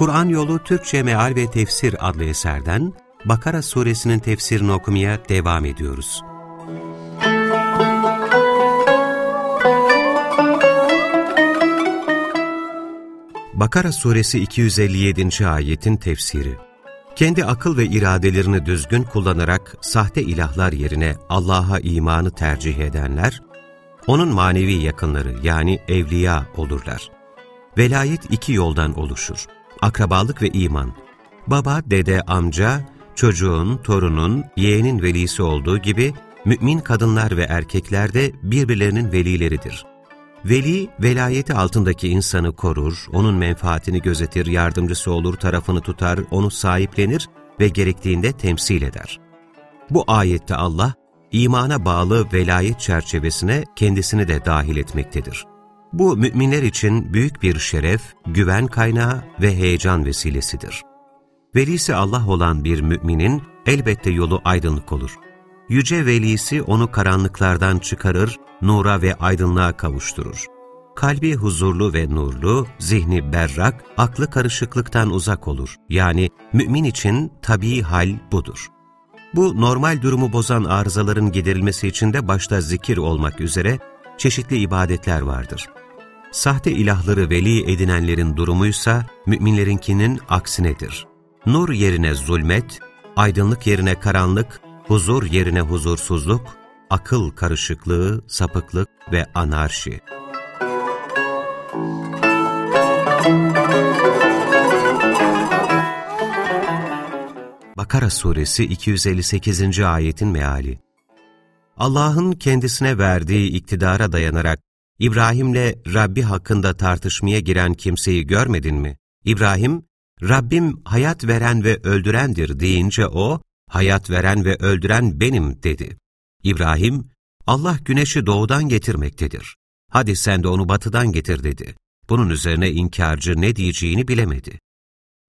Kur'an Yolu Türkçe Meal ve Tefsir adlı eserden Bakara suresinin tefsirini okumaya devam ediyoruz. Bakara suresi 257. ayetin tefsiri Kendi akıl ve iradelerini düzgün kullanarak sahte ilahlar yerine Allah'a imanı tercih edenler, onun manevi yakınları yani evliya olurlar. Velayet iki yoldan oluşur. Akrabalık ve iman. Baba, dede, amca, çocuğun, torunun, yeğenin velisi olduğu gibi mümin kadınlar ve erkekler de birbirlerinin velileridir. Veli, velayeti altındaki insanı korur, onun menfaatini gözetir, yardımcısı olur, tarafını tutar, onu sahiplenir ve gerektiğinde temsil eder. Bu ayette Allah, imana bağlı velayet çerçevesine kendisini de dahil etmektedir. Bu müminler için büyük bir şeref, güven kaynağı ve heyecan vesilesidir. Velisi Allah olan bir müminin elbette yolu aydınlık olur. Yüce velisi onu karanlıklardan çıkarır, nura ve aydınlığa kavuşturur. Kalbi huzurlu ve nurlu, zihni berrak, aklı karışıklıktan uzak olur. Yani mümin için tabii hal budur. Bu normal durumu bozan arızaların giderilmesi için de başta zikir olmak üzere çeşitli ibadetler vardır. Sahte ilahları veli edinenlerin durumuysa müminlerinkinin aksinedir. Nur yerine zulmet, aydınlık yerine karanlık, huzur yerine huzursuzluk, akıl karışıklığı, sapıklık ve anarşi. Bakara Suresi 258. ayetin meali Allah'ın kendisine verdiği iktidara dayanarak İbrahim'le Rabbi hakkında tartışmaya giren kimseyi görmedin mi? İbrahim, Rabbim hayat veren ve öldürendir deyince o, hayat veren ve öldüren benim dedi. İbrahim, Allah güneşi doğudan getirmektedir. Hadi sen de onu batıdan getir dedi. Bunun üzerine inkarcı ne diyeceğini bilemedi.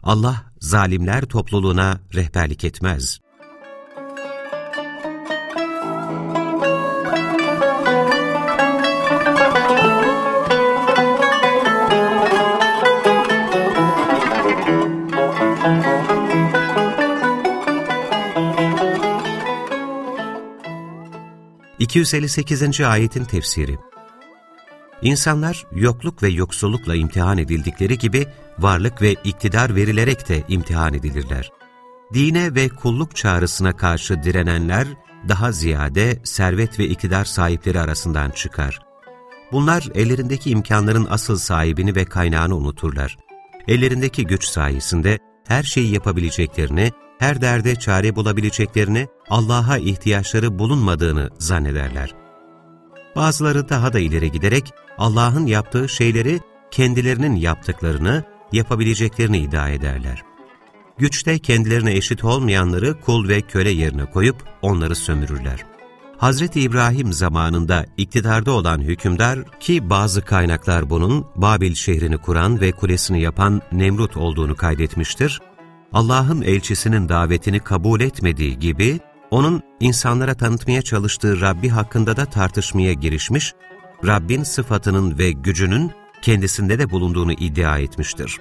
Allah zalimler topluluğuna rehberlik etmez. 258. ayetin tefsiri İnsanlar yokluk ve yoksullukla imtihan edildikleri gibi varlık ve iktidar verilerek de imtihan edilirler. Dine ve kulluk çağrısına karşı direnenler daha ziyade servet ve iktidar sahipleri arasından çıkar. Bunlar ellerindeki imkanların asıl sahibini ve kaynağını unuturlar. Ellerindeki güç sayesinde her şeyi yapabileceklerini her derde çare bulabileceklerini, Allah'a ihtiyaçları bulunmadığını zannederler. Bazıları daha da ileri giderek Allah'ın yaptığı şeyleri kendilerinin yaptıklarını, yapabileceklerini iddia ederler. Güçte kendilerine eşit olmayanları kul ve köle yerine koyup onları sömürürler. Hazreti İbrahim zamanında iktidarda olan hükümdar ki bazı kaynaklar bunun Babil şehrini kuran ve kulesini yapan Nemrut olduğunu kaydetmiştir, Allah'ın elçisinin davetini kabul etmediği gibi, onun insanlara tanıtmaya çalıştığı Rabbi hakkında da tartışmaya girişmiş, Rabbin sıfatının ve gücünün kendisinde de bulunduğunu iddia etmiştir.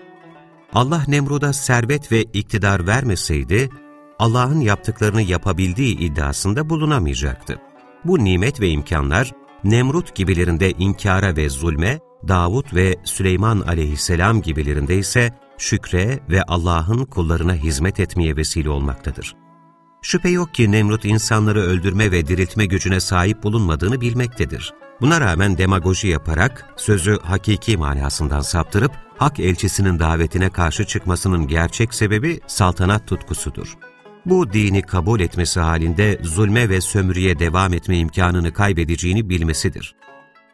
Allah Nemrud'a servet ve iktidar vermeseydi, Allah'ın yaptıklarını yapabildiği iddiasında bulunamayacaktı. Bu nimet ve imkanlar, Nemrut gibilerinde inkara ve zulme, Davud ve Süleyman aleyhisselam gibilerinde ise şükre ve Allah'ın kullarına hizmet etmeye vesile olmaktadır. Şüphe yok ki Nemrut insanları öldürme ve diriltme gücüne sahip bulunmadığını bilmektedir. Buna rağmen demagoji yaparak sözü hakiki manasından saptırıp hak elçisinin davetine karşı çıkmasının gerçek sebebi saltanat tutkusudur. Bu dini kabul etmesi halinde zulme ve sömürüye devam etme imkanını kaybedeceğini bilmesidir.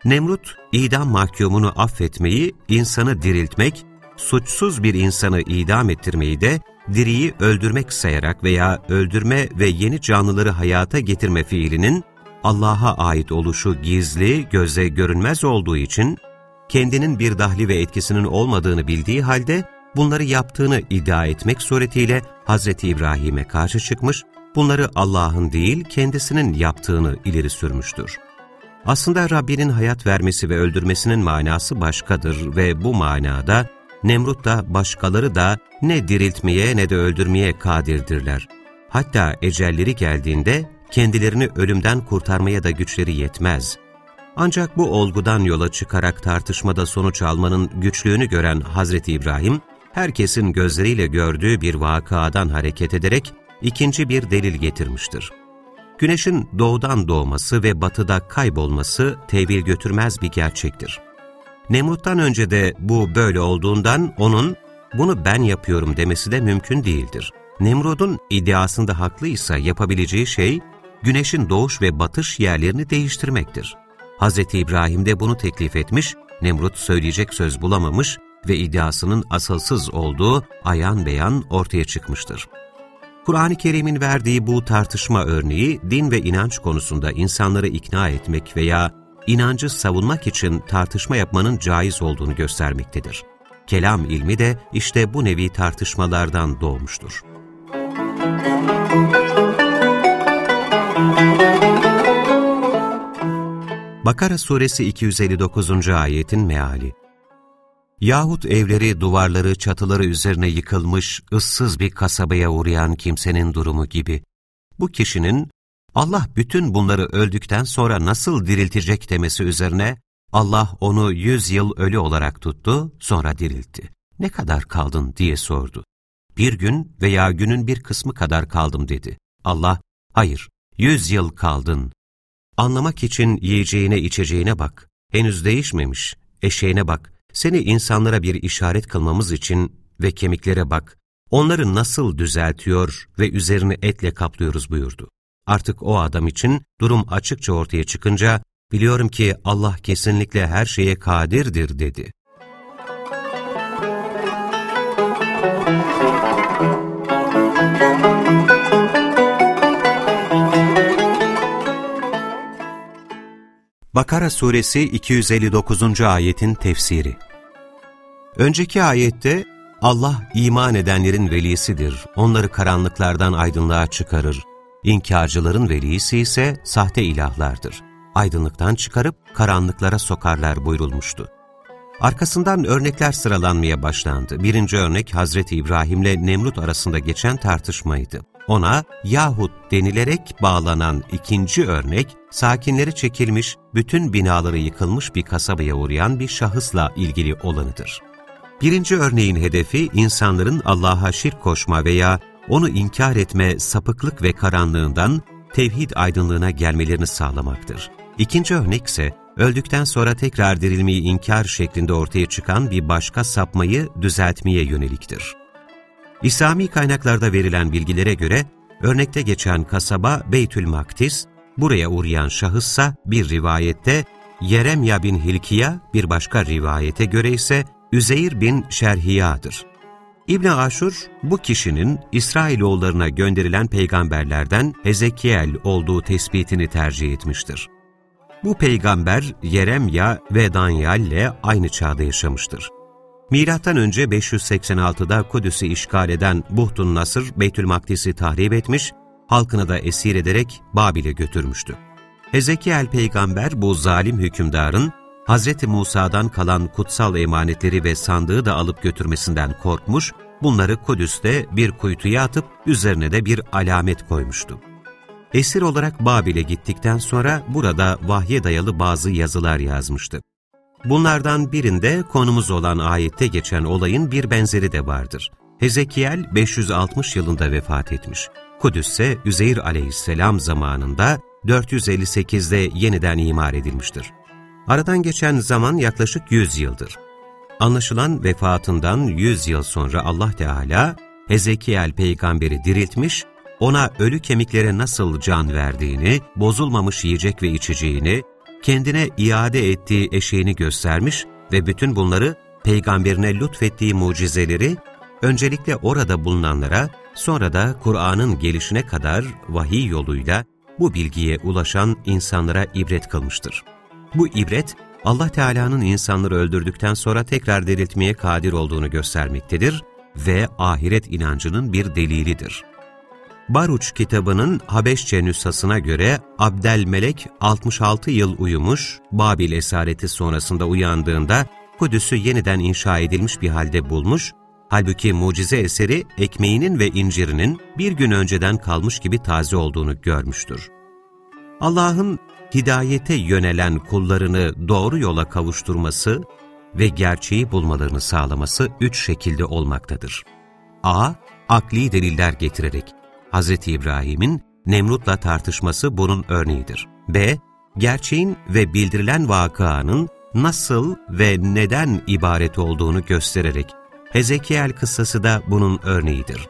Nemrut, idam mahkumunu affetmeyi, insanı diriltmek suçsuz bir insanı idam ettirmeyi de diriyi öldürmek sayarak veya öldürme ve yeni canlıları hayata getirme fiilinin Allah'a ait oluşu gizli, göze görünmez olduğu için kendinin bir dahli ve etkisinin olmadığını bildiği halde bunları yaptığını iddia etmek suretiyle Hz. İbrahim'e karşı çıkmış, bunları Allah'ın değil kendisinin yaptığını ileri sürmüştür. Aslında Rabbinin hayat vermesi ve öldürmesinin manası başkadır ve bu manada Nemrut da başkaları da ne diriltmeye ne de öldürmeye kadirdirler. Hatta ecelleri geldiğinde kendilerini ölümden kurtarmaya da güçleri yetmez. Ancak bu olgudan yola çıkarak tartışmada sonuç almanın güçlüğünü gören Hazreti İbrahim, herkesin gözleriyle gördüğü bir vakadan hareket ederek ikinci bir delil getirmiştir. Güneşin doğudan doğması ve batıda kaybolması tevil götürmez bir gerçektir. Nemrut'tan önce de bu böyle olduğundan onun bunu ben yapıyorum demesi de mümkün değildir. Nemrut'un iddiasında haklıysa yapabileceği şey güneşin doğuş ve batış yerlerini değiştirmektir. Hz. İbrahim de bunu teklif etmiş, Nemrut söyleyecek söz bulamamış ve iddiasının asılsız olduğu ayan beyan ortaya çıkmıştır. Kur'an-ı Kerim'in verdiği bu tartışma örneği din ve inanç konusunda insanları ikna etmek veya inancı savunmak için tartışma yapmanın caiz olduğunu göstermektedir. Kelam ilmi de işte bu nevi tartışmalardan doğmuştur. Bakara Suresi 259. ayetin meali Yahut evleri, duvarları, çatıları üzerine yıkılmış, ıssız bir kasabaya uğrayan kimsenin durumu gibi. Bu kişinin Allah bütün bunları öldükten sonra nasıl diriltecek demesi üzerine Allah onu yüz yıl ölü olarak tuttu, sonra diriltti. Ne kadar kaldın diye sordu. Bir gün veya günün bir kısmı kadar kaldım dedi. Allah, hayır, yüz yıl kaldın. Anlamak için yiyeceğine içeceğine bak. Henüz değişmemiş. Eşeğine bak. Seni insanlara bir işaret kılmamız için ve kemiklere bak. Onları nasıl düzeltiyor ve üzerini etle kaplıyoruz buyurdu. Artık o adam için durum açıkça ortaya çıkınca, biliyorum ki Allah kesinlikle her şeye kadirdir dedi. Bakara Suresi 259. ayetin tefsiri Önceki ayette Allah iman edenlerin velisidir, onları karanlıklardan aydınlığa çıkarır, İnkarcıların velisi ise sahte ilahlardır. Aydınlıktan çıkarıp karanlıklara sokarlar buyurulmuştu. Arkasından örnekler sıralanmaya başlandı. Birinci örnek Hazreti İbrahim'le Nemrut arasında geçen tartışmaydı. Ona yahut denilerek bağlanan ikinci örnek, sakinleri çekilmiş, bütün binaları yıkılmış bir kasabaya uğrayan bir şahısla ilgili olanıdır. Birinci örneğin hedefi insanların Allah'a şirk koşma veya onu inkar etme sapıklık ve karanlığından tevhid aydınlığına gelmelerini sağlamaktır. İkinci örnek ise öldükten sonra tekrar dirilmeyi inkar şeklinde ortaya çıkan bir başka sapmayı düzeltmeye yöneliktir. İslami kaynaklarda verilen bilgilere göre örnekte geçen kasaba Beytül Maktis, buraya uğrayan şahıssa bir rivayette Yeremya bin Hilkiya, bir başka rivayete göre ise Üzeyir bin Şerhiya'dır. İbn Aşur, bu kişinin İsrailoğullarına gönderilen peygamberlerden Hezekiel olduğu tespitini tercih etmiştir. Bu peygamber Yeremya ve Danyal ile aynı çağda yaşamıştır. Milattan önce 586'da Kudüs'ü işgal eden Buhtun Nasır, Beytül Makdis'i tahrip etmiş, halkını da esir ederek Babil'e götürmüştü. Hezekiel peygamber bu zalim hükümdarın Hz. Musa'dan kalan kutsal emanetleri ve sandığı da alıp götürmesinden korkmuş, bunları Kudüs'te bir kuytuya atıp üzerine de bir alamet koymuştu. Esir olarak Babil'e gittikten sonra burada vahye dayalı bazı yazılar yazmıştı. Bunlardan birinde konumuz olan ayette geçen olayın bir benzeri de vardır. Hezekiel 560 yılında vefat etmiş. Kudüs ise Üzeyr aleyhisselam zamanında 458'de yeniden imar edilmiştir. Aradan geçen zaman yaklaşık 100 yıldır. Anlaşılan vefatından 100 yıl sonra Allah Teala Hezekiel peygamberi diriltmiş, ona ölü kemiklere nasıl can verdiğini, bozulmamış yiyecek ve içeceğini, kendine iade ettiği eşeğini göstermiş ve bütün bunları peygamberine lütfettiği mucizeleri öncelikle orada bulunanlara, sonra da Kur'an'ın gelişine kadar vahiy yoluyla bu bilgiye ulaşan insanlara ibret kılmıştır. Bu ibret, Allah Teala'nın insanları öldürdükten sonra tekrar diriltmeye kadir olduğunu göstermektedir ve ahiret inancının bir delilidir. Baruç kitabının Habeşçe nüshasına göre Abdelmelek 66 yıl uyumuş, Babil esareti sonrasında uyandığında Kudüs'ü yeniden inşa edilmiş bir halde bulmuş, halbuki mucize eseri ekmeğinin ve incirinin bir gün önceden kalmış gibi taze olduğunu görmüştür. Allah'ın hidayete yönelen kullarını doğru yola kavuşturması ve gerçeği bulmalarını sağlaması üç şekilde olmaktadır. A. Akli deliller getirerek. Hz. İbrahim'in Nemrut'la tartışması bunun örneğidir. B. Gerçeğin ve bildirilen vakanın nasıl ve neden ibaret olduğunu göstererek. Hezekiel kıssası da bunun örneğidir.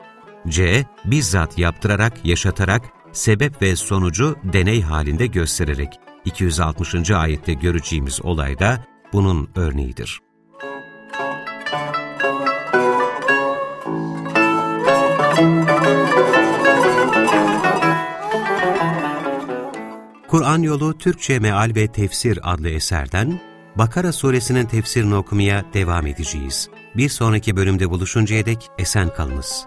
C. Bizzat yaptırarak, yaşatarak, sebep ve sonucu deney halinde göstererek. 260. ayette göreceğimiz olay da bunun örneğidir. Kur'an Yolu Türkçe Meal ve Tefsir adlı eserden Bakara suresinin tefsirini okumaya devam edeceğiz. Bir sonraki bölümde buluşuncaya dek esen kalınız.